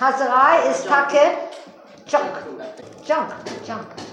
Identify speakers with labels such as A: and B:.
A: Haserei ist Hacke. Junk. Junk. Junk.